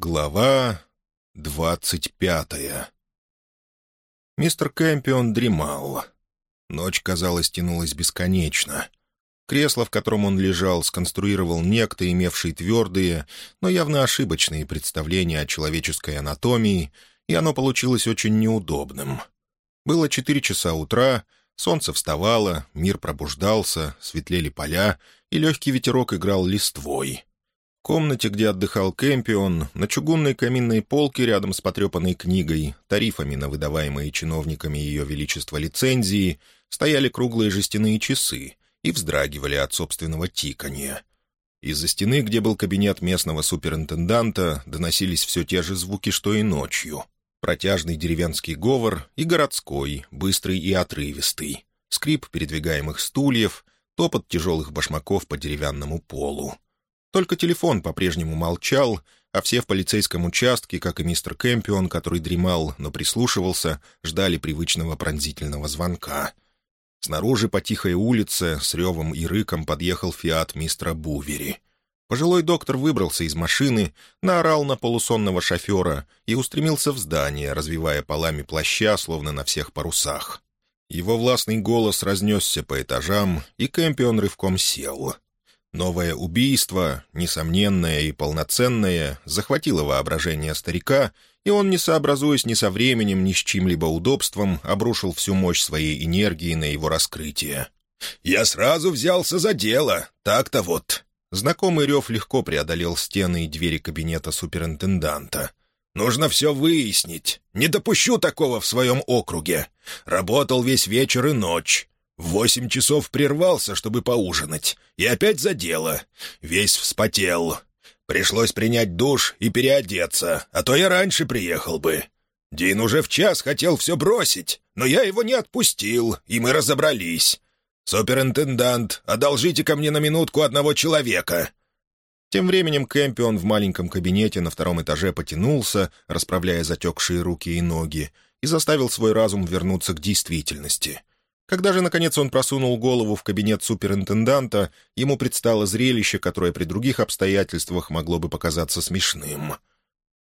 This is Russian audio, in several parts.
Глава двадцать пятая Мистер Кэмпион дремал. Ночь, казалось, тянулась бесконечно. Кресло, в котором он лежал, сконструировал некто, имевший твердые, но явно ошибочные представления о человеческой анатомии, и оно получилось очень неудобным. Было четыре часа утра, солнце вставало, мир пробуждался, светлели поля, и легкий ветерок играл листвой — комнате, где отдыхал Кэмпион, на чугунной каминной полке рядом с потрепанной книгой, тарифами на выдаваемые чиновниками Ее Величества лицензии, стояли круглые жестяные часы и вздрагивали от собственного тиканья. Из-за стены, где был кабинет местного суперинтенданта, доносились все те же звуки, что и ночью. Протяжный деревенский говор и городской, быстрый и отрывистый. Скрип передвигаемых стульев, топот тяжелых башмаков по деревянному полу. Только телефон по-прежнему молчал, а все в полицейском участке, как и мистер Кэмпион, который дремал, но прислушивался, ждали привычного пронзительного звонка. Снаружи по тихой улице с ревом и рыком подъехал фиат мистера Бувери. Пожилой доктор выбрался из машины, наорал на полусонного шофера и устремился в здание, развивая полами плаща, словно на всех парусах. Его властный голос разнесся по этажам, и Кэмпион рывком сел — Новое убийство, несомненное и полноценное, захватило воображение старика, и он, не сообразуясь ни со временем, ни с чьим-либо удобством, обрушил всю мощь своей энергии на его раскрытие. «Я сразу взялся за дело, так-то вот». Знакомый рев легко преодолел стены и двери кабинета суперинтенданта. «Нужно все выяснить. Не допущу такого в своем округе. Работал весь вечер и ночь. В восемь часов прервался, чтобы поужинать, и опять за дело. Весь вспотел. Пришлось принять душ и переодеться, а то я раньше приехал бы. Дин уже в час хотел все бросить, но я его не отпустил, и мы разобрались. «Суперинтендант, одолжите ко мне на минутку одного человека». Тем временем Кэмпион в маленьком кабинете на втором этаже потянулся, расправляя затекшие руки и ноги, и заставил свой разум вернуться к действительности. Когда же, наконец, он просунул голову в кабинет суперинтенданта, ему предстало зрелище, которое при других обстоятельствах могло бы показаться смешным.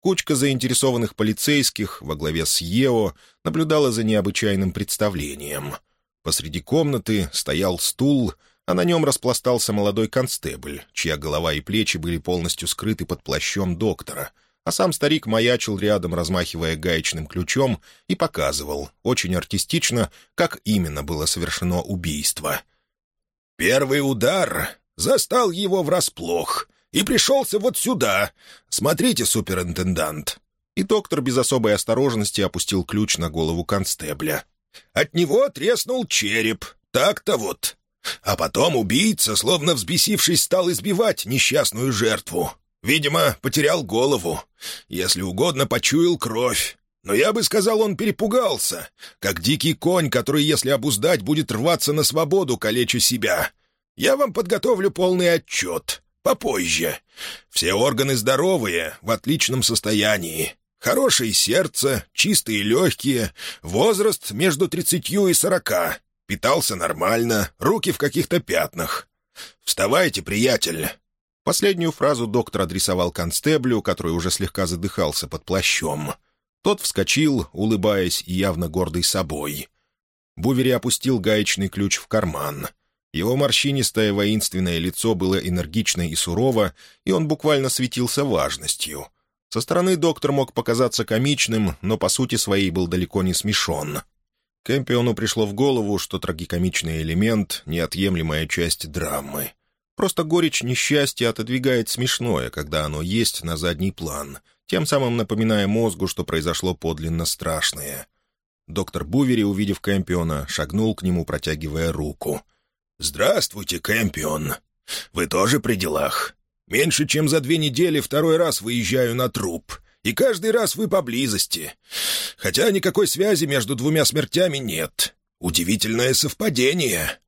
Кучка заинтересованных полицейских во главе с Ео наблюдала за необычайным представлением. Посреди комнаты стоял стул, а на нем распластался молодой констебль, чья голова и плечи были полностью скрыты под плащом доктора — а сам старик маячил рядом, размахивая гаечным ключом, и показывал, очень артистично, как именно было совершено убийство. «Первый удар застал его врасплох и пришелся вот сюда. Смотрите, суперинтендант». И доктор без особой осторожности опустил ключ на голову констебля. «От него треснул череп. Так-то вот. А потом убийца, словно взбесившись, стал избивать несчастную жертву. Видимо, потерял голову. Если угодно, почуял кровь. Но я бы сказал, он перепугался, как дикий конь, который, если обуздать, будет рваться на свободу, калеча себя. Я вам подготовлю полный отчет. Попозже. Все органы здоровые, в отличном состоянии. Хорошее сердце, чистые легкие, возраст между тридцатью и сорока. Питался нормально, руки в каких-то пятнах. Вставайте, приятель. Последнюю фразу доктор адресовал констеблю, который уже слегка задыхался под плащом. Тот вскочил, улыбаясь и явно гордый собой. Бувери опустил гаечный ключ в карман. Его морщинистое воинственное лицо было энергично и сурово, и он буквально светился важностью. Со стороны доктор мог показаться комичным, но по сути своей был далеко не смешон. Кэмпиону пришло в голову, что трагикомичный элемент — неотъемлемая часть драмы — Просто горечь несчастья отодвигает смешное, когда оно есть на задний план, тем самым напоминая мозгу, что произошло подлинно страшное. Доктор Бувери, увидев Кэмпиона, шагнул к нему, протягивая руку. «Здравствуйте, Кэмпион. Вы тоже при делах? Меньше чем за две недели второй раз выезжаю на труп, и каждый раз вы поблизости. Хотя никакой связи между двумя смертями нет. Удивительное совпадение».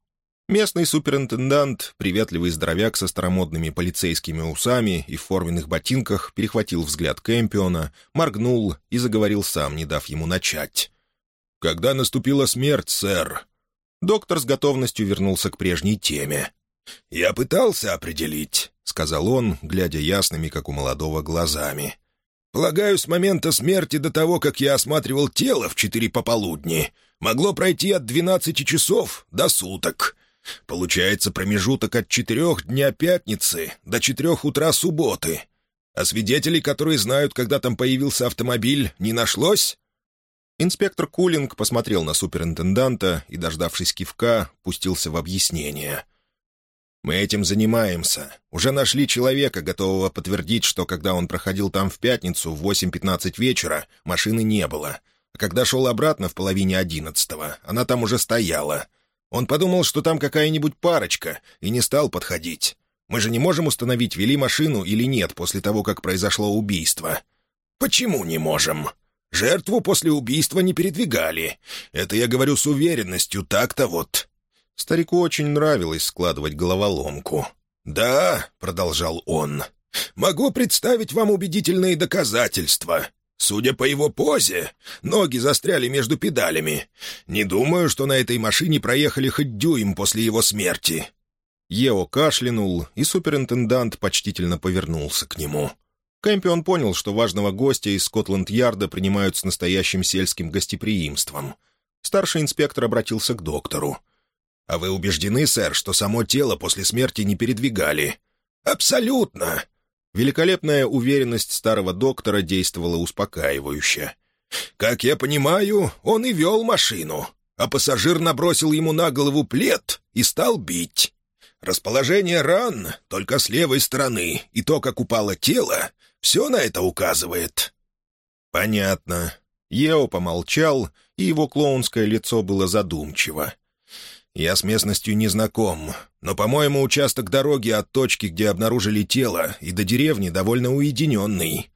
Местный суперинтендант, приветливый здоровяк со старомодными полицейскими усами и в форменных ботинках, перехватил взгляд Кэмпиона, моргнул и заговорил сам, не дав ему начать. «Когда наступила смерть, сэр?» Доктор с готовностью вернулся к прежней теме. «Я пытался определить», — сказал он, глядя ясными, как у молодого, глазами. Полагаю, с момента смерти до того, как я осматривал тело в четыре пополудни, могло пройти от двенадцати часов до суток. Получается промежуток от четырех дня пятницы до четырех утра субботы. А свидетелей, которые знают, когда там появился автомобиль, не нашлось?» Инспектор Кулинг посмотрел на суперинтенданта и, дождавшись кивка, пустился в объяснение. «Мы этим занимаемся. Уже нашли человека, готового подтвердить, что когда он проходил там в пятницу в 8.15 вечера, машины не было. А когда шел обратно в половине одиннадцатого, она там уже стояла. Он подумал, что там какая-нибудь парочка, и не стал подходить. Мы же не можем установить, вели машину или нет после того, как произошло убийство». «Почему не можем?» Жертву после убийства не передвигали. Это я говорю с уверенностью, так-то вот». Старику очень нравилось складывать головоломку. «Да», — продолжал он, — «могу представить вам убедительные доказательства. Судя по его позе, ноги застряли между педалями. Не думаю, что на этой машине проехали хоть дюйм после его смерти». Ео кашлянул, и суперинтендант почтительно повернулся к нему. Кэмпион понял, что важного гостя из Скотланд-Ярда принимают с настоящим сельским гостеприимством. Старший инспектор обратился к доктору. «А вы убеждены, сэр, что само тело после смерти не передвигали?» «Абсолютно!» Великолепная уверенность старого доктора действовала успокаивающе. «Как я понимаю, он и вел машину, а пассажир набросил ему на голову плед и стал бить. Расположение ран только с левой стороны, и то, как упало тело, все на это указывает». «Понятно». Ео помолчал, и его клоунское лицо было задумчиво. «Я с местностью не знаком, но, по-моему, участок дороги от точки, где обнаружили тело, и до деревни довольно уединенный».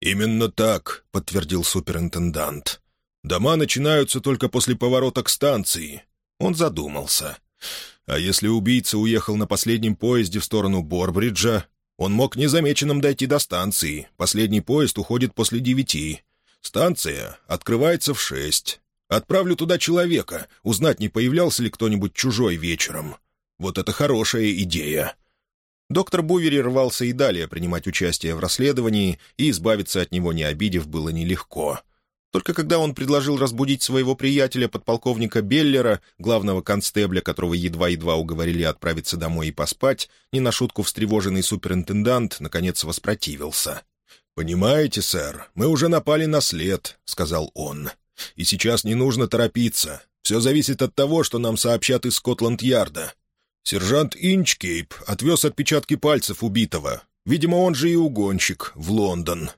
«Именно так», — подтвердил суперинтендант. «Дома начинаются только после поворота к станции». Он задумался. «А если убийца уехал на последнем поезде в сторону Борбриджа, он мог незамеченным дойти до станции. Последний поезд уходит после девяти. Станция открывается в шесть. Отправлю туда человека, узнать, не появлялся ли кто-нибудь чужой вечером. Вот это хорошая идея». Доктор Бувери рвался и далее принимать участие в расследовании, и избавиться от него, не обидев, было нелегко. Только когда он предложил разбудить своего приятеля, подполковника Беллера, главного констебля, которого едва-едва уговорили отправиться домой и поспать, не на шутку встревоженный суперинтендант, наконец воспротивился. «Понимаете, сэр, мы уже напали на след», — сказал он. «И сейчас не нужно торопиться. Все зависит от того, что нам сообщат из Скотланд-Ярда. Сержант Инчкейп отвез отпечатки пальцев убитого. Видимо, он же и угонщик, в Лондон.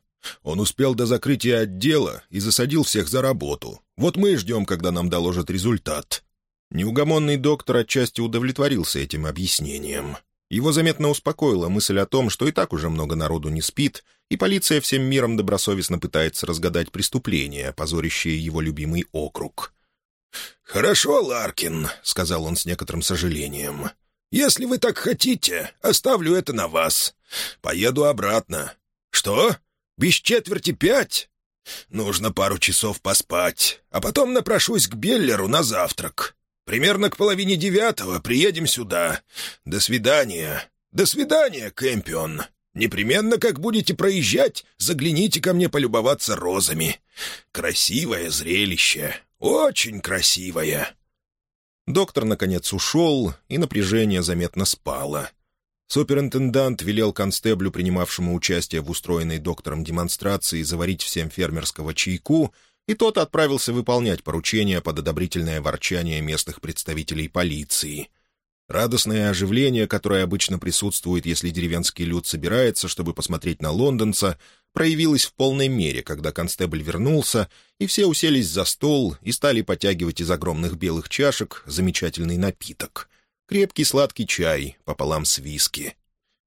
Он успел до закрытия отдела и засадил всех за работу. Вот мы и ждем, когда нам доложат результат». Неугомонный доктор отчасти удовлетворился этим объяснением. Его заметно успокоила мысль о том, что и так уже много народу не спит, и полиция всем миром добросовестно пытается разгадать преступление, позорящее его любимый округ. «Хорошо, Ларкин», — сказал он с некоторым сожалением. «Если вы так хотите, оставлю это на вас. Поеду обратно». «Что? Без четверти пять? Нужно пару часов поспать, а потом напрошусь к Беллеру на завтрак. Примерно к половине девятого приедем сюда. До свидания. До свидания, Кэмпион. Непременно, как будете проезжать, загляните ко мне полюбоваться розами. Красивое зрелище. Очень красивое». Доктор, наконец, ушел, и напряжение заметно спало. Суперинтендант велел констеблю, принимавшему участие в устроенной доктором демонстрации, заварить всем фермерского чайку, и тот отправился выполнять поручение под одобрительное ворчание местных представителей полиции. Радостное оживление, которое обычно присутствует, если деревенский люд собирается, чтобы посмотреть на лондонца, проявилось в полной мере, когда констебль вернулся, и все уселись за стол и стали потягивать из огромных белых чашек замечательный напиток — крепкий сладкий чай пополам с виски.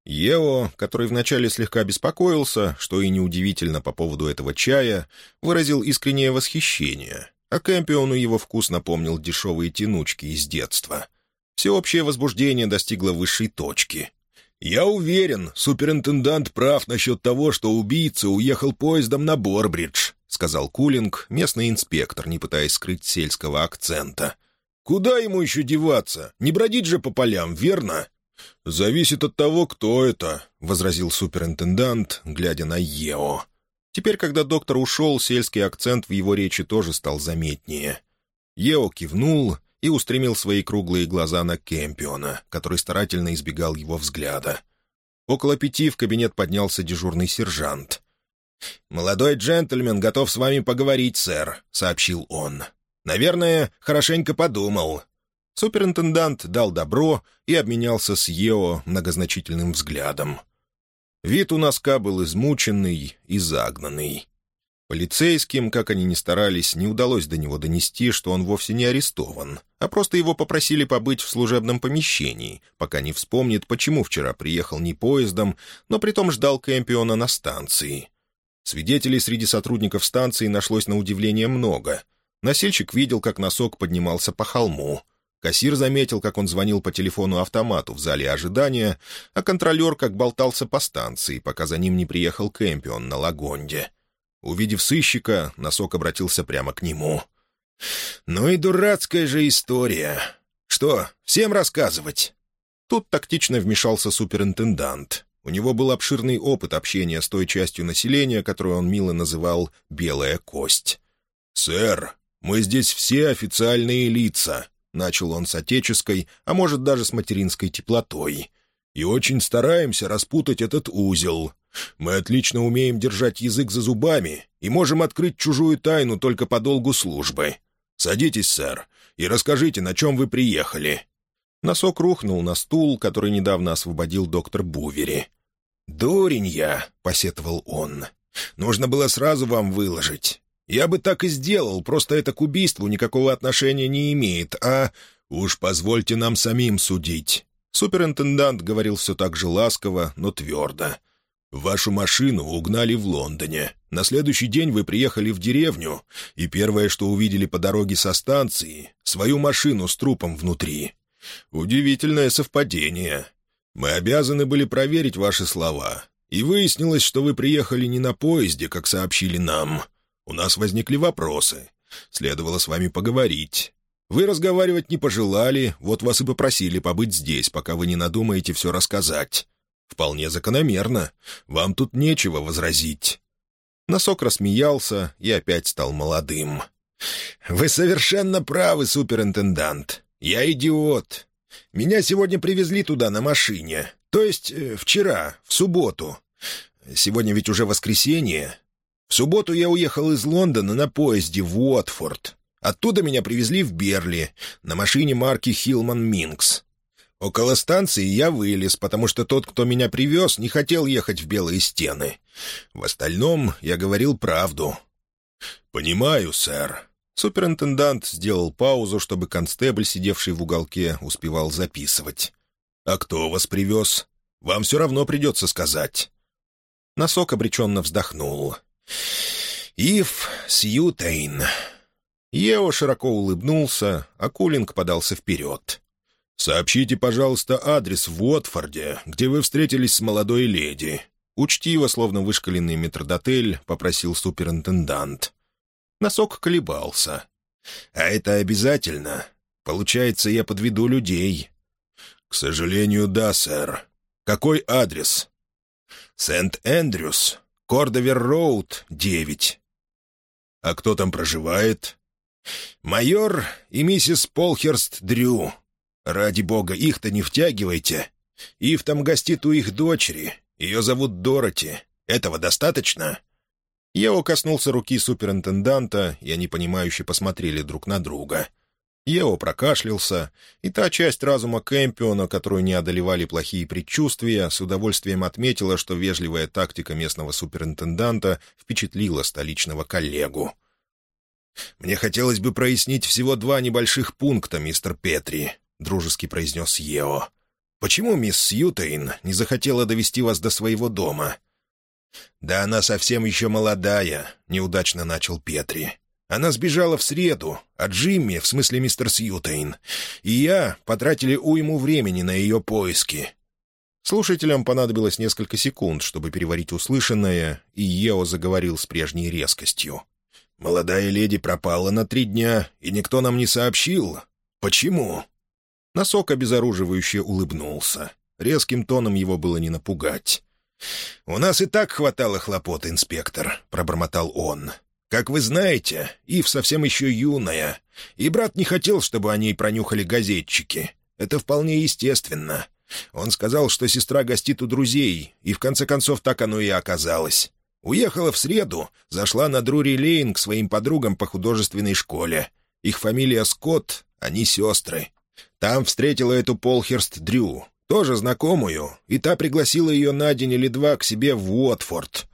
Ео, который вначале слегка беспокоился, что и неудивительно по поводу этого чая, выразил искреннее восхищение, а Кэмпиону его вкус напомнил дешевые тянучки из детства. Всеобщее возбуждение достигло высшей точки. «Я уверен, суперинтендант прав насчет того, что убийца уехал поездом на Борбридж», — сказал Кулинг, местный инспектор, не пытаясь скрыть сельского акцента. Куда ему еще деваться? Не бродить же по полям, верно?» «Зависит от того, кто это», — возразил суперинтендант, глядя на Ео. Теперь, когда доктор ушел, сельский акцент в его речи тоже стал заметнее. Ео кивнул и устремил свои круглые глаза на Кемпиона, который старательно избегал его взгляда. Около пяти в кабинет поднялся дежурный сержант. «Молодой джентльмен готов с вами поговорить, сэр», — сообщил он. «Наверное, хорошенько подумал». Суперинтендант дал добро и обменялся с Ео многозначительным взглядом. Вид у носка был измученный и загнанный. Полицейским, как они ни старались, не удалось до него донести, что он вовсе не арестован, а просто его попросили побыть в служебном помещении, пока не вспомнит, почему вчера приехал не поездом, но притом ждал Кэмпиона на станции. Свидетелей среди сотрудников станции нашлось на удивление много. Носильщик видел, как носок поднимался по холму — Кассир заметил, как он звонил по телефону-автомату в зале ожидания, а контролер как болтался по станции, пока за ним не приехал Кэмпион на Лагонде. Увидев сыщика, носок обратился прямо к нему. «Ну и дурацкая же история. Что, всем рассказывать?» Тут тактично вмешался суперинтендант. У него был обширный опыт общения с той частью населения, которую он мило называл «белая кость». «Сэр, мы здесь все официальные лица. Начал он с отеческой, а может даже с материнской теплотой. «И очень стараемся распутать этот узел. Мы отлично умеем держать язык за зубами и можем открыть чужую тайну только по долгу службы. Садитесь, сэр, и расскажите, на чем вы приехали». Носок рухнул на стул, который недавно освободил доктор Бувери. «Дурень я», — посетовал он. «Нужно было сразу вам выложить. Я бы так и сделал, просто это к убийству никакого отношения не имеет, а... Уж позвольте нам самим судить». Суперинтендант говорил все так же ласково, но твердо. «Вашу машину угнали в Лондоне. На следующий день вы приехали в деревню, и первое, что увидели по дороге со станции, — свою машину с трупом внутри. Удивительное совпадение. Мы обязаны были проверить ваши слова, и выяснилось, что вы приехали не на поезде, как сообщили нам, у нас возникли вопросы. Следовало с вами поговорить. Вы разговаривать не пожелали, вот вас и попросили побыть здесь, пока вы не надумаете все рассказать. Вполне закономерно. Вам тут нечего возразить». Носок рассмеялся и опять стал молодым. «Вы совершенно правы, суперинтендант. Я идиот. Меня сегодня привезли туда на машине. То есть э, вчера, в субботу. Сегодня ведь уже воскресенье. Субботу я уехал из Лондона на поезде в Уотфорд. Оттуда меня привезли в Берли на машине марки «Хилман Минкс». Около станции я вылез, потому что тот, кто меня привез, не хотел ехать в белые стены. В остальном я говорил правду. «Понимаю, сэр». Суперинтендант сделал паузу, чтобы констебль, сидевший в уголке, успевал записывать. «А кто вас привез? Вам все равно придется сказать». Носок обреченно вздохнул. «Ив Сьютейн». Ео широко улыбнулся, а Кулинг подался вперед. «Сообщите, пожалуйста, адрес в Уотфорде, где вы встретились с молодой леди». Учтиво, словно вышкаленный метрдотель, попросил суперинтендант. Носок колебался. «А это обязательно? Получается, я подведу людей». «К сожалению, да, сэр. Какой адрес?» «Сент-Эндрюс, Кордовер-Роуд, 9. А кто там проживает? Майор и миссис Полхерст Дрю. Ради бога, их-то не втягивайте. Ив там гостит у их дочери. Ее зовут Дороти. Этого достаточно?» Я коснулся руки суперинтенданта, и они, понимающе посмотрели друг на друга — Ео прокашлялся, и та часть разума Кэмпиона, которую не одолевали плохие предчувствия, с удовольствием отметила, что вежливая тактика местного суперинтенданта впечатлила столичного коллегу. «Мне хотелось бы прояснить всего два небольших пункта, мистер Петри», — дружески произнес Ео. «Почему мисс Сьютейн не захотела довести вас до своего дома?» «Да она совсем еще молодая», — неудачно начал Петри. Она сбежала в среду, а Джимми, в смысле мистер Сьютейн, и я потратили уйму времени на ее поиски. Слушателям понадобилось несколько секунд, чтобы переварить услышанное, и Ео заговорил с прежней резкостью. «Молодая леди пропала на три дня, и никто нам не сообщил. Почему?» Носок обезоруживающе улыбнулся. Резким тоном его было не напугать. «У нас и так хватало хлопот, инспектор», — пробормотал он. «Как вы знаете, Ив совсем еще юная, и брат не хотел, чтобы о ней пронюхали газетчики. Это вполне естественно. Он сказал, что сестра гостит у друзей, и в конце концов так оно и оказалось. Уехала в среду, зашла на Друри-Лейн к своим подругам по художественной школе. Их фамилия Скотт, они сестры. Там встретила эту Полхерст Дрю, тоже знакомую, и та пригласила ее на день или два к себе в Уотфорд.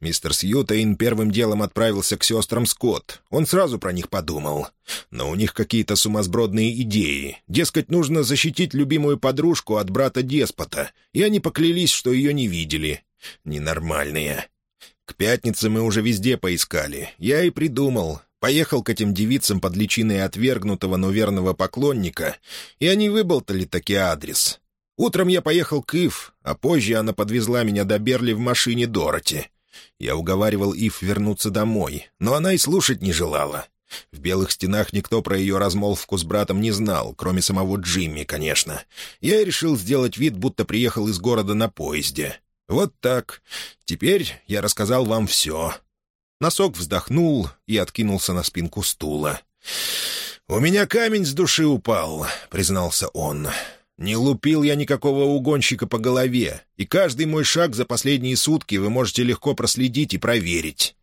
Мистер Сьютейн первым делом отправился к сестрам Скотт. Он сразу про них подумал. Но у них какие-то сумасбродные идеи. Дескать, нужно защитить любимую подружку от брата-деспота, и они поклялись, что ее не видели. Ненормальные. К пятнице мы уже везде поискали. Я и придумал. Поехал к этим девицам под личиной отвергнутого, но верного поклонника, и они выболтали таки адрес. Утром я поехал к Ив, а позже она подвезла меня до Берли в машине Дороти. Я уговаривал Ив вернуться домой, но она и слушать не желала. В белых стенах никто про ее размолвку с братом не знал, кроме самого Джимми, конечно. Я решил сделать вид, будто приехал из города на поезде. Вот так. Теперь я рассказал вам все. Носок вздохнул и откинулся на спинку стула. «У меня камень с души упал», — признался он. Не лупил я никакого угонщика по голове, и каждый мой шаг за последние сутки вы можете легко проследить и проверить».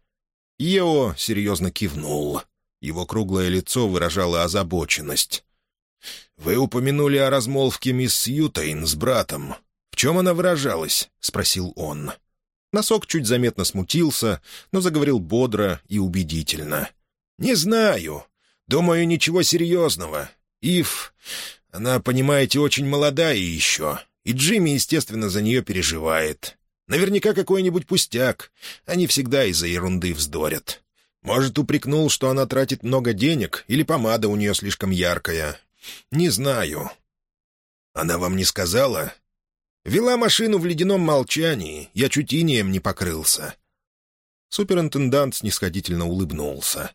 Ео серьезно кивнул. Его круглое лицо выражало озабоченность. «Вы упомянули о размолвке мисс Сьютейн с братом. В чем она выражалась?» — спросил он. Носок чуть заметно смутился, но заговорил бодро и убедительно. «Не знаю. Думаю, ничего серьезного. Ив... Она, понимаете, очень молодая еще, и Джимми, естественно, за нее переживает. Наверняка какой-нибудь пустяк. Они всегда из-за ерунды вздорят. Может, упрекнул, что она тратит много денег, или помада у нее слишком яркая. Не знаю. Она вам не сказала? Вела машину в ледяном молчании, я чуть инеем не покрылся. Суперинтендант снисходительно улыбнулся.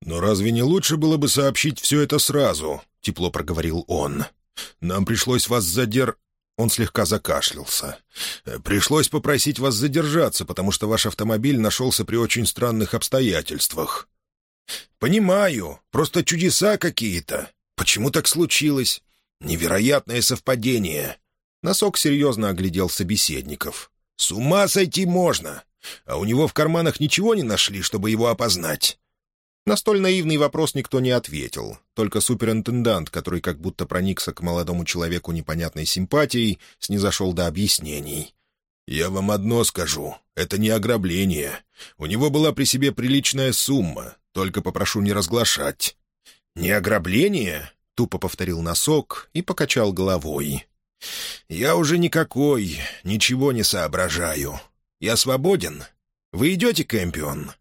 «Но разве не лучше было бы сообщить все это сразу?» — тепло проговорил он. «Нам пришлось вас задер...» Он слегка закашлялся. «Пришлось попросить вас задержаться, потому что ваш автомобиль нашелся при очень странных обстоятельствах». «Понимаю. Просто чудеса какие-то. Почему так случилось? Невероятное совпадение». Носок серьезно оглядел собеседников. «С ума сойти можно! А у него в карманах ничего не нашли, чтобы его опознать. На столь наивный вопрос никто не ответил. Только суперинтендант, который как будто проникся к молодому человеку непонятной симпатией, снизошел до объяснений. «Я вам одно скажу. Это не ограбление. У него была при себе приличная сумма. Только попрошу не разглашать». «Не ограбление?» — тупо повторил носок и покачал головой. «Я уже никакой, ничего не соображаю. Я свободен? Вы идете, Кэмпион?»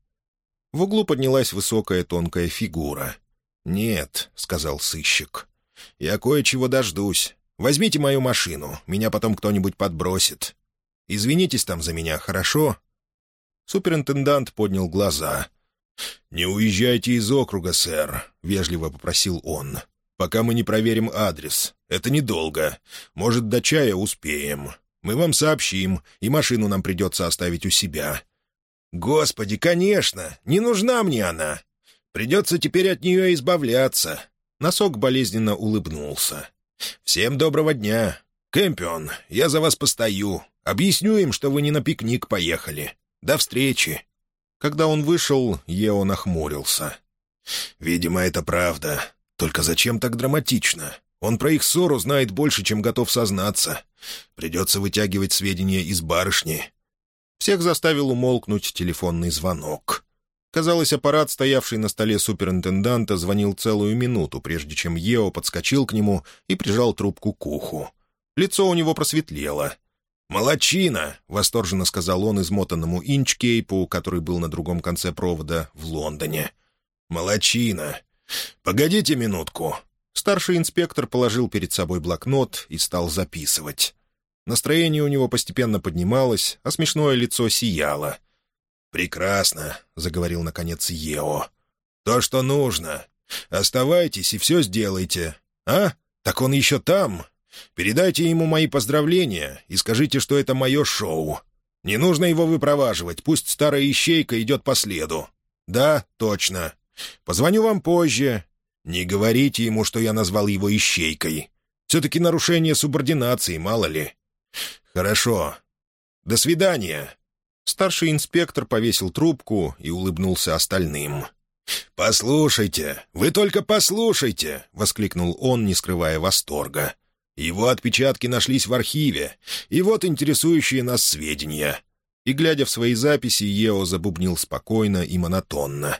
В углу поднялась высокая тонкая фигура. «Нет», — сказал сыщик. «Я кое-чего дождусь. Возьмите мою машину, меня потом кто-нибудь подбросит. Извинитесь там за меня, хорошо?» Суперинтендант поднял глаза. «Не уезжайте из округа, сэр», — вежливо попросил он. «Пока мы не проверим адрес. Это недолго. Может, до чая успеем. Мы вам сообщим, и машину нам придется оставить у себя. «Господи, конечно! Не нужна мне она! Придется теперь от нее избавляться!» Носок болезненно улыбнулся. «Всем доброго дня! Кэмпион, я за вас постою. Объясню им, что вы не на пикник поехали. До встречи!» Когда он вышел, Ео нахмурился. «Видимо, это правда. Только зачем так драматично? Он про их ссору знает больше, чем готов сознаться. Придется вытягивать сведения из барышни. Всех заставил умолкнуть телефонный звонок. Казалось, аппарат, стоявший на столе суперинтенданта, звонил целую минуту, прежде чем Ео подскочил к нему и прижал трубку к уху. Лицо у него просветлело. «Молодчина!» — восторженно сказал он измотанному Инчкейпу, который был на другом конце провода в Лондоне. «Молодчина! Погодите минутку!» Старший инспектор положил перед собой блокнот и стал записывать. Настроение у него постепенно поднималось, а смешное лицо сияло. «Прекрасно», — заговорил наконец Ео. «То, что нужно. Оставайтесь и все сделайте. А? Так он еще там. Передайте ему мои поздравления и скажите, что это мое шоу. Не нужно его выпроваживать, пусть старая ищейка идет по следу». «Да, точно. Позвоню вам позже. Не говорите ему, что я назвал его ищейкой. Все-таки нарушение субординации, мало ли». «Хорошо. До свидания». Старший инспектор повесил трубку и улыбнулся остальным. «Послушайте, вы только послушайте!» — воскликнул он, не скрывая восторга. «Его отпечатки нашлись в архиве, и вот интересующие нас сведения». И, глядя в свои записи, Ео забубнил спокойно и монотонно.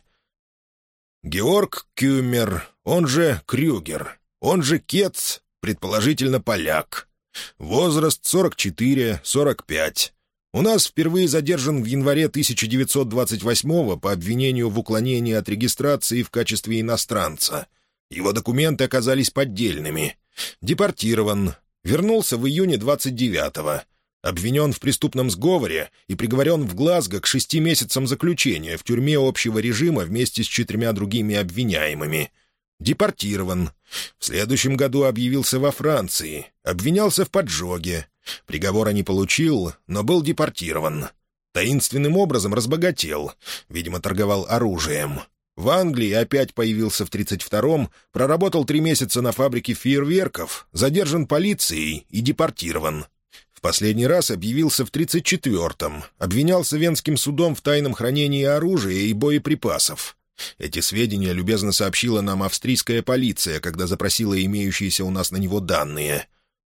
«Георг Кюмер, он же Крюгер, он же Кец, предположительно поляк. Возраст 44-45. У нас впервые задержан в январе 1928 по обвинению в уклонении от регистрации в качестве иностранца. Его документы оказались поддельными. Депортирован. Вернулся в июне 29-го. Обвинен в преступном сговоре и приговорен в Глазго к шести месяцам заключения в тюрьме общего режима вместе с четырьмя другими обвиняемыми. Депортирован. В следующем году объявился во Франции. Обвинялся в поджоге. Приговора не получил, но был депортирован. Таинственным образом разбогател. Видимо, торговал оружием. В Англии опять появился в 32-м, проработал три месяца на фабрике фейерверков, задержан полицией и депортирован. В последний раз объявился в 34-м, обвинялся Венским судом в тайном хранении оружия и боеприпасов. Эти сведения любезно сообщила нам австрийская полиция, когда запросила имеющиеся у нас на него данные.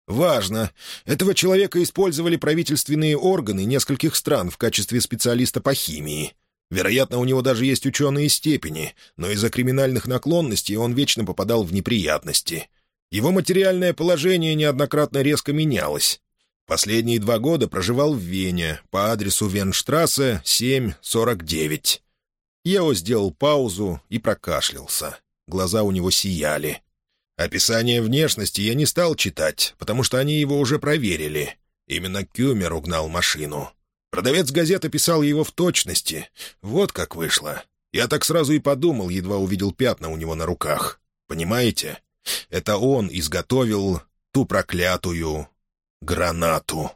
Важно. Этого человека использовали правительственные органы нескольких стран в качестве специалиста по химии. Вероятно, у него даже есть ученые степени, но из-за криминальных наклонностей он вечно попадал в неприятности. Его материальное положение неоднократно резко менялось. Последние два года проживал в Вене по адресу Венштрассе, 749. Ео сделал паузу и прокашлялся. Глаза у него сияли. Описание внешности я не стал читать, потому что они его уже проверили. Именно Кюмер угнал машину. Продавец газет описал его в точности. Вот как вышло. Я так сразу и подумал, едва увидел пятна у него на руках. Понимаете? Это он изготовил ту проклятую гранату.